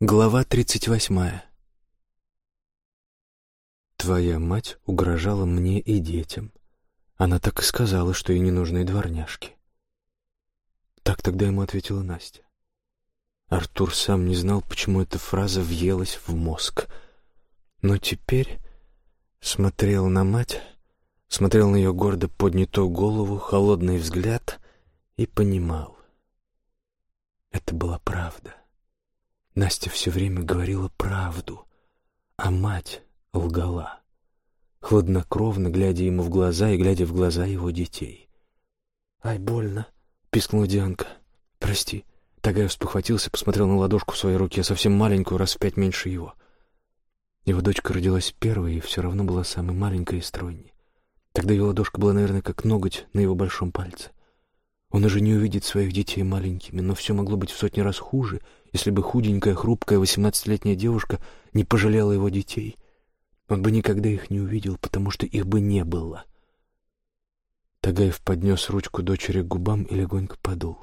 Глава тридцать восьмая. Твоя мать угрожала мне и детям. Она так и сказала, что ей не нужны дворняжки. Так тогда ему ответила Настя. Артур сам не знал, почему эта фраза въелась в мозг. Но теперь смотрел на мать, смотрел на ее гордо поднятую голову, холодный взгляд и понимал. Это была правда. Настя все время говорила правду, а мать лгала, хладнокровно глядя ему в глаза и глядя в глаза его детей. «Ай, больно!» — пискнула Дианка. «Прости». Тагаев спохватился, посмотрел на ладошку в своей руке, совсем маленькую, раз в пять меньше его. Его дочка родилась первой и все равно была самой маленькой и стройней. Тогда ее ладошка была, наверное, как ноготь на его большом пальце. Он уже не увидит своих детей маленькими, но все могло быть в сотни раз хуже, если бы худенькая, хрупкая, восемнадцатилетняя девушка не пожалела его детей. Он бы никогда их не увидел, потому что их бы не было. Тагаев поднес ручку дочери к губам и легонько подул.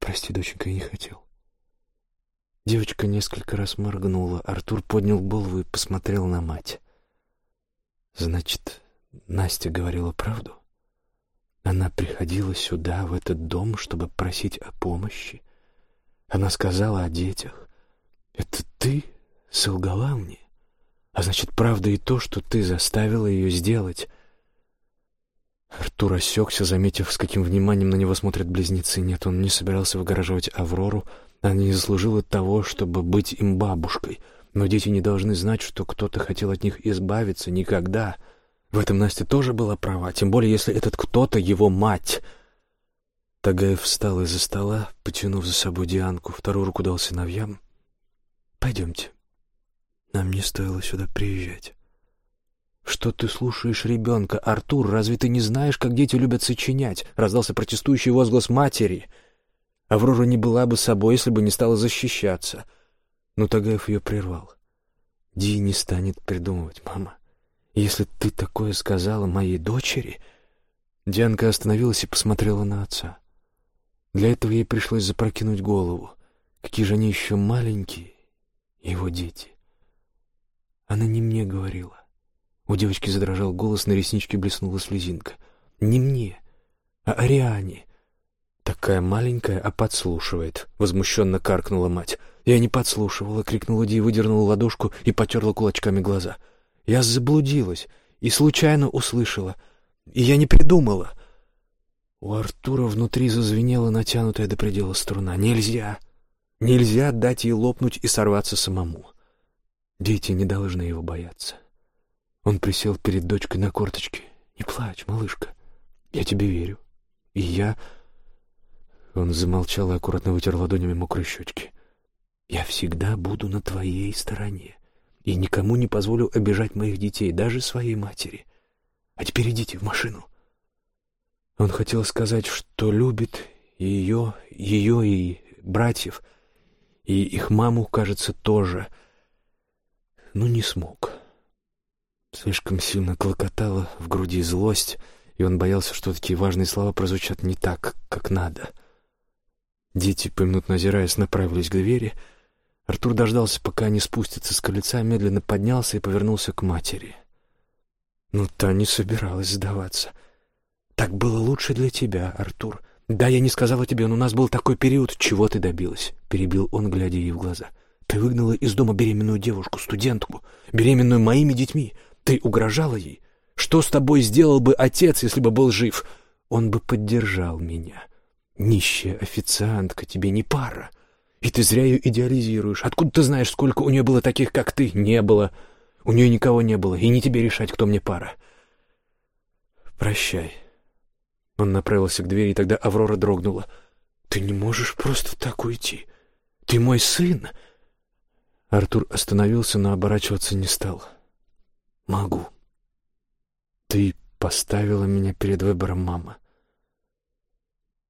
«Прости, доченька, я не хотел». Девочка несколько раз моргнула. Артур поднял голову и посмотрел на мать. «Значит, Настя говорила правду?» Она приходила сюда, в этот дом, чтобы просить о помощи. Она сказала о детях. «Это ты солгала мне? А значит, правда и то, что ты заставила ее сделать». Артур осекся, заметив, с каким вниманием на него смотрят близнецы. Нет, он не собирался выгораживать Аврору. Она не заслужила того, чтобы быть им бабушкой. Но дети не должны знать, что кто-то хотел от них избавиться никогда. В этом Настя тоже была права, тем более если этот кто-то его мать. Тагаев встал из-за стола, потянув за собой Дианку, вторую руку дал сыновьям. «Пойдемте. Нам не стоило сюда приезжать». «Что ты слушаешь ребенка, Артур? Разве ты не знаешь, как дети любят сочинять?» — раздался протестующий возглас матери. Аврора не была бы собой, если бы не стала защищаться. Но Тагаев ее прервал. «Ди не станет придумывать, мама. Если ты такое сказала моей дочери...» Дианка остановилась и посмотрела на отца. Для этого ей пришлось запрокинуть голову. Какие же они еще маленькие, его дети. Она не мне говорила. У девочки задрожал голос, на ресничке блеснула слезинка. Не мне, а Ариане. Такая маленькая, а подслушивает. Возмущенно каркнула мать. Я не подслушивала, крикнула Ди, выдернула ладошку и потерла кулачками глаза. — заблудилась и случайно услышала. И я не придумала. У Артура внутри зазвенела натянутая до предела струна. Нельзя. Нельзя дать ей лопнуть и сорваться самому. Дети не должны его бояться. Он присел перед дочкой на корточки. «Не плачь, малышка. Я тебе верю. И я...» Он замолчал и аккуратно вытер ладонями мокрые щечки. «Я всегда буду на твоей стороне и никому не позволю обижать моих детей, даже своей матери. А теперь идите в машину». Он хотел сказать, что любит ее, ее и братьев, и их маму, кажется, тоже, но не смог. Слишком сильно клокотала в груди злость, и он боялся, что такие важные слова прозвучат не так, как надо. Дети, поминутно озираясь, направились к двери — Артур дождался, пока они спустятся с крыльца, медленно поднялся и повернулся к матери. Но та не собиралась сдаваться. «Так было лучше для тебя, Артур. Да, я не сказала тебе, но у нас был такой период. Чего ты добилась?» — перебил он, глядя ей в глаза. «Ты выгнала из дома беременную девушку, студентку, беременную моими детьми. Ты угрожала ей. Что с тобой сделал бы отец, если бы был жив? Он бы поддержал меня. Нищая официантка тебе не пара. И ты зря ее идеализируешь. Откуда ты знаешь, сколько у нее было таких, как ты? Не было. У нее никого не было, и не тебе решать, кто мне пара. Прощай. Он направился к двери, и тогда Аврора дрогнула. Ты не можешь просто так уйти. Ты мой сын. Артур остановился, но оборачиваться не стал. Могу. Ты поставила меня перед выбором, мама.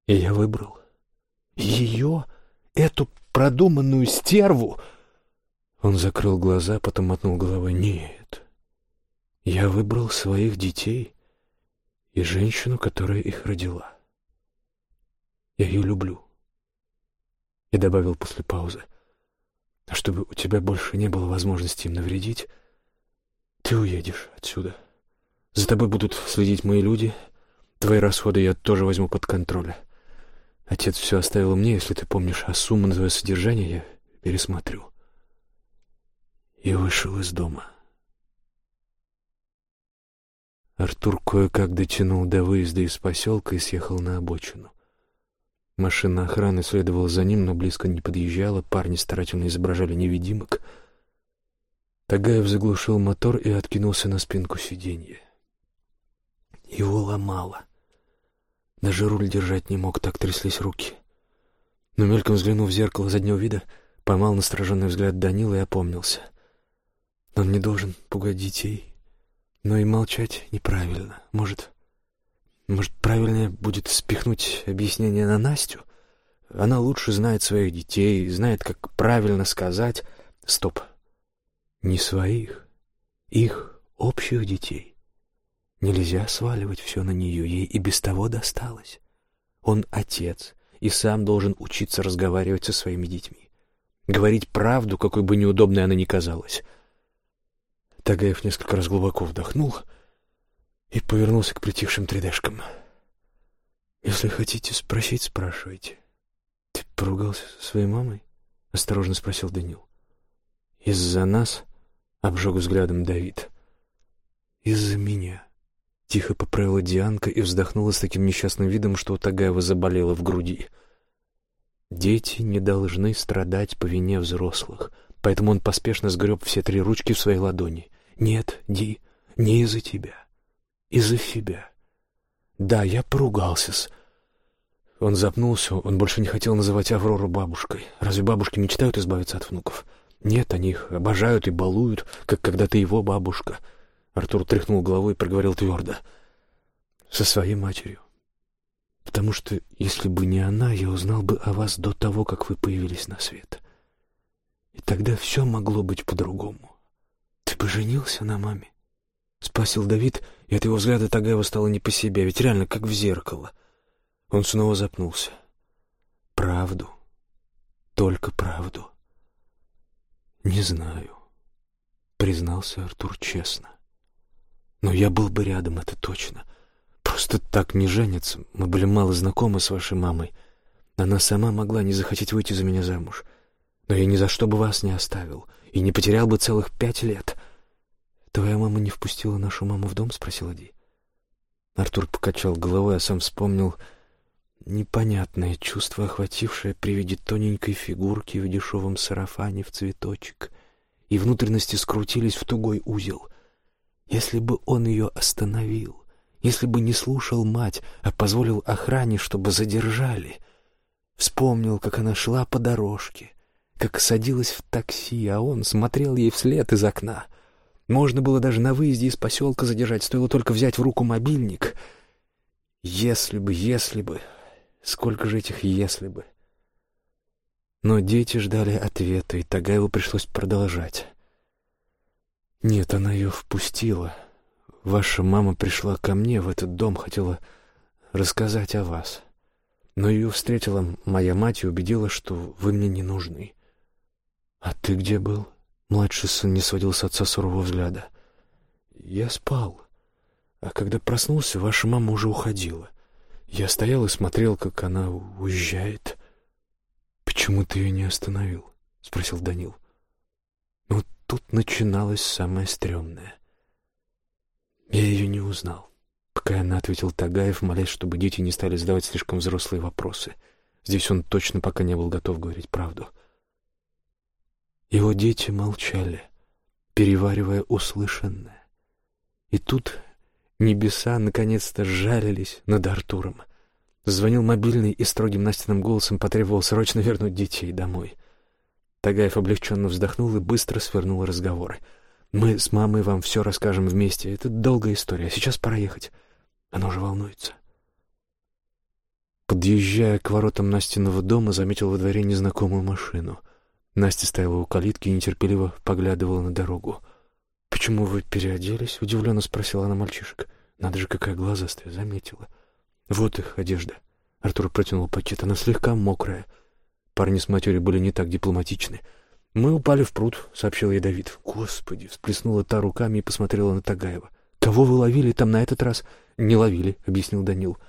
И я выбрал. Ее, эту продуманную стерву!» Он закрыл глаза, потом мотнул головой. «Нет, я выбрал своих детей и женщину, которая их родила. Я ее люблю». И добавил после паузы. чтобы у тебя больше не было возможности им навредить, ты уедешь отсюда. За тобой будут следить мои люди. Твои расходы я тоже возьму под контроль. Отец все оставил мне, если ты помнишь, а сумму на твое содержание я пересмотрю. И вышел из дома. Артур кое-как дотянул до выезда из поселка и съехал на обочину. Машина охраны следовала за ним, но близко не подъезжала, парни старательно изображали невидимок. Тагаев заглушил мотор и откинулся на спинку сиденья. Его ломало. Даже руль держать не мог, так тряслись руки. Но мельком взглянув в зеркало заднего вида, поймал настороженный взгляд Данила и опомнился. Он не должен пугать детей, но и молчать неправильно. Может, может, правильнее будет спихнуть объяснение на Настю? Она лучше знает своих детей, знает, как правильно сказать. Стоп. Не своих, их общих детей. Нельзя сваливать все на нее, ей и без того досталось. Он отец и сам должен учиться разговаривать со своими детьми. Говорить правду, какой бы неудобной она ни казалась. Тагаев несколько раз глубоко вдохнул — и повернулся к притихшим 3D-шкам. «Если хотите спросить, спрашивайте». «Ты поругался со своей мамой?» — осторожно спросил Данил. «Из-за нас?» — обжег взглядом Давид. «Из-за меня». Тихо поправила Дианка и вздохнула с таким несчастным видом, что у Тагаева заболела в груди. Дети не должны страдать по вине взрослых, поэтому он поспешно сгреб все три ручки в своей ладони. «Нет, Ди, не из-за тебя из-за себя. Да, я поругался с... Он запнулся, он больше не хотел называть Аврору бабушкой. Разве бабушки мечтают избавиться от внуков? Нет, они их обожают и балуют, как когда-то его бабушка. Артур тряхнул головой и проговорил твердо. Со своей матерью. Потому что, если бы не она, я узнал бы о вас до того, как вы появились на свет. И тогда все могло быть по-другому. Ты бы женился на маме? — спросил Давид, и от его взгляда Тагаева стало не по себе, ведь реально как в зеркало. Он снова запнулся. «Правду. Только правду». «Не знаю», — признался Артур честно. «Но я был бы рядом, это точно. Просто так не женятся. Мы были мало знакомы с вашей мамой. Она сама могла не захотеть выйти за меня замуж. Но я ни за что бы вас не оставил и не потерял бы целых пять лет». «Твоя мама не впустила нашу маму в дом?» — спросила Ди. Артур покачал головой, а сам вспомнил непонятное чувство, охватившее при виде тоненькой фигурки в дешевом сарафане в цветочек, и внутренности скрутились в тугой узел. Если бы он ее остановил, если бы не слушал мать, а позволил охране, чтобы задержали, вспомнил, как она шла по дорожке, как садилась в такси, а он смотрел ей вслед из окна — можно было даже на выезде из поселка задержать, стоило только взять в руку мобильник. Если бы, если бы... Сколько же этих «если бы»? Но дети ждали ответа, и Тагаеву пришлось продолжать. Нет, она ее впустила. Ваша мама пришла ко мне в этот дом, хотела рассказать о вас. Но ее встретила моя мать и убедила, что вы мне не нужны. А ты где был? Младший сын не сводил с отца сурового взгляда. «Я спал. А когда проснулся, ваша мама уже уходила. Я стоял и смотрел, как она уезжает». «Почему ты ее не остановил?» — спросил Данил. «Ну, тут начиналось самое стрёмное. Я ее не узнал». Пока она ответил Тагаев, молясь, чтобы дети не стали задавать слишком взрослые вопросы. Здесь он точно пока не был готов говорить правду. Его дети молчали, переваривая услышанное. И тут небеса наконец-то сжалились над Артуром. Звонил мобильный и строгим Настиным голосом потребовал срочно вернуть детей домой. Тагаев облегченно вздохнул и быстро свернул разговор. «Мы с мамой вам все расскажем вместе. Это долгая история. Сейчас пора ехать. Она уже волнуется». Подъезжая к воротам Настиного дома, заметил во дворе незнакомую машину. Настя стояла у калитки и нетерпеливо поглядывала на дорогу. «Почему вы переоделись?» — удивленно спросила она мальчишек. «Надо же, какая глазастая!» — заметила. «Вот их одежда». Артур протянул пакет. Она слегка мокрая. Парни с матерью были не так дипломатичны. «Мы упали в пруд», — сообщил ей Давид. «Господи!» — всплеснула та руками и посмотрела на Тагаева. «Кого вы ловили там на этот раз?» «Не ловили», — объяснил Данил.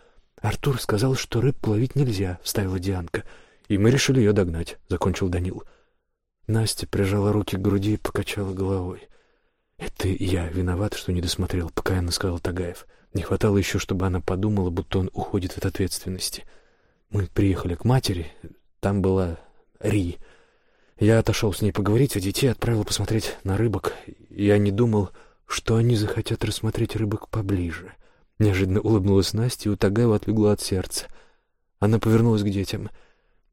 «Артур сказал, что рыб ловить нельзя», — вставила Дианка. «И мы решили ее догнать», — закончил Данил. Настя прижала руки к груди и покачала головой. «Это я виноват, что не досмотрел», — покаянно сказал Тагаев. Не хватало еще, чтобы она подумала, будто он уходит от ответственности. Мы приехали к матери, там была Ри. Я отошел с ней поговорить, а детей отправил посмотреть на рыбок. Я не думал, что они захотят рассмотреть рыбок поближе. Неожиданно улыбнулась Настя, и у Тагаева отлегло от сердца. Она повернулась к детям.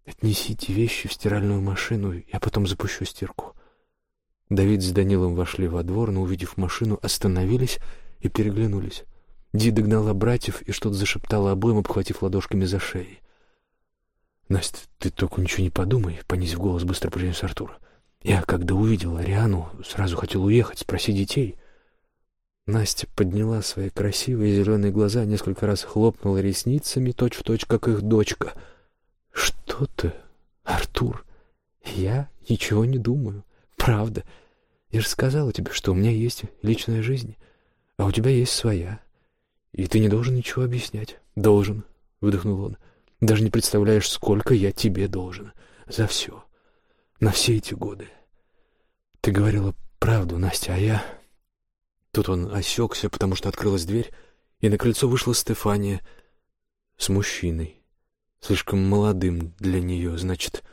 «Отнесите вещи в стиральную машину, я потом запущу стирку». Давид с Данилом вошли во двор, но, увидев машину, остановились и переглянулись. Ди догнала братьев и что-то зашептала обоим, обхватив ладошками за шеи. «Настя, ты только ничего не подумай», — понизив голос, быстро произнес Артур. «Я, когда увидел Ариану, сразу хотел уехать, спросить детей». Настя подняла свои красивые зеленые глаза, несколько раз хлопнула ресницами, точь-в-точь, точь, как их дочка. «Что ты, Артур? Я ничего не думаю. Правда. Я же сказала тебе, что у меня есть личная жизнь, а у тебя есть своя. И ты не должен ничего объяснять». «Должен», — выдохнул он. Даже не представляешь, сколько я тебе должен. За все. На все эти годы. Ты говорила правду, Настя, а я...» Тут он осекся, потому что открылась дверь, и на крыльцо вышла Стефания с мужчиной, слишком молодым для нее, значит...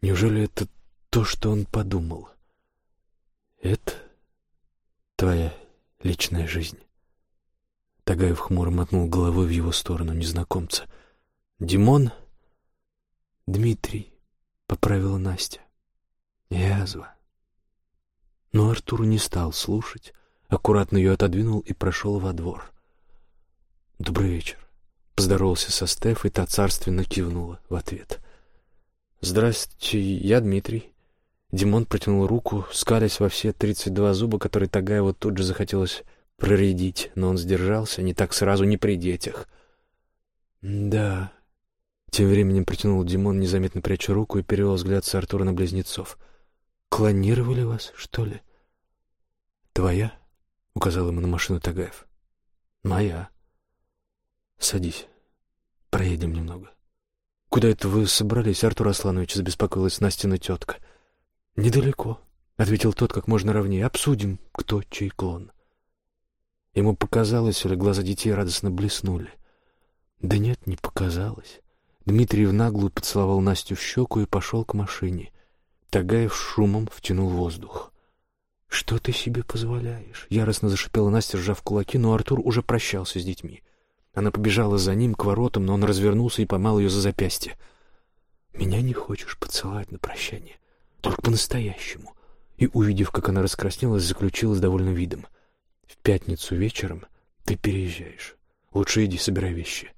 Неужели это то, что он подумал? Это твоя личная жизнь? Тагаев хмуро мотнул головой в его сторону незнакомца — Димон? Дмитрий, поправила Настя. Язва. Но Артур не стал слушать, аккуратно ее отодвинул и прошел во двор. «Добрый вечер», — поздоровался со Стеф, и та царственно кивнула в ответ. «Здравствуйте, я Дмитрий». Димон протянул руку, скалясь во все тридцать два зуба, которые Тагаеву тут же захотелось проредить, но он сдержался, не так сразу, не при детях. «Да», тем временем протянул Димон, незаметно пряча руку, и перевел взгляд с Артура на близнецов. «Клонировали вас, что ли?» «Твоя?» — указал ему на машину Тагаев. «Моя». «Садись. Проедем немного». «Куда это вы собрались, Артур Асланович?» — забеспокоилась Настина тетка. «Недалеко», — ответил тот как можно ровнее. «Обсудим, кто чей клон». Ему показалось, или глаза детей радостно блеснули. Да нет, не показалось. Дмитрий в наглую поцеловал Настю в щеку и пошел к машине. Тагаев шумом втянул воздух. «Что ты себе позволяешь?» — яростно зашипела Настя, сжав кулаки, но Артур уже прощался с детьми. Она побежала за ним к воротам, но он развернулся и поймал ее за запястье. «Меня не хочешь поцеловать на прощание? Только по-настоящему». И, увидев, как она раскраснелась, заключила с довольным видом. «В пятницу вечером ты переезжаешь. Лучше иди, собирай вещи.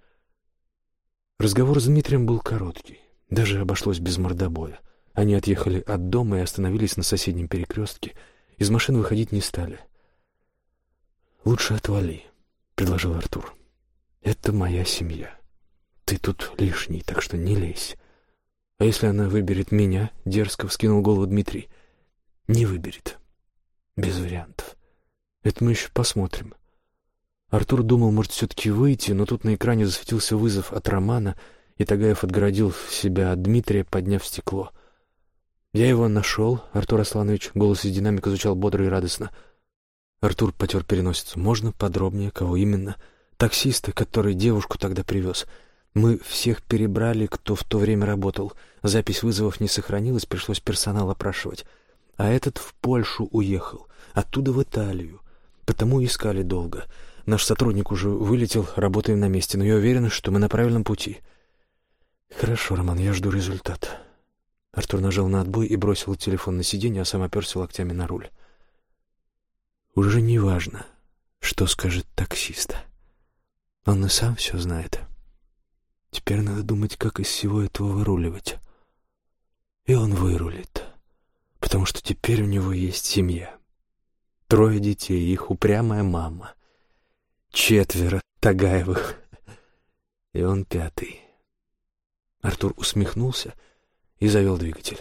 Разговор с Дмитрием был короткий, даже обошлось без мордобоя. Они отъехали от дома и остановились на соседнем перекрестке. Из машин выходить не стали. «Лучше отвали», — предложил Артур. «Это моя семья. Ты тут лишний, так что не лезь. А если она выберет меня?» — дерзко вскинул голову Дмитрий. «Не выберет. Без вариантов. Это мы еще посмотрим. Артур думал, может, все-таки выйти, но тут на экране засветился вызов от Романа, и Тагаев отгородил себя от Дмитрия, подняв стекло. «Я его нашел, Артур Асланович», — голос из динамика звучал бодро и радостно. Артур потер переносицу. «Можно подробнее? Кого именно?» «Таксиста, который девушку тогда привез. Мы всех перебрали, кто в то время работал. Запись вызовов не сохранилась, пришлось персонал опрашивать. А этот в Польшу уехал, оттуда в Италию. Потому искали долго». Наш сотрудник уже вылетел, работаем на месте, но я уверен, что мы на правильном пути. Хорошо, Роман, я жду результат. Артур нажал на отбой и бросил телефон на сиденье, а сам оперся локтями на руль. Уже не важно, что скажет таксист. Он и сам все знает. Теперь надо думать, как из всего этого выруливать. И он вырулит, потому что теперь у него есть семья. Трое детей, их упрямая мама — четверо Тагаевых. И он пятый. Артур усмехнулся и завел двигатель.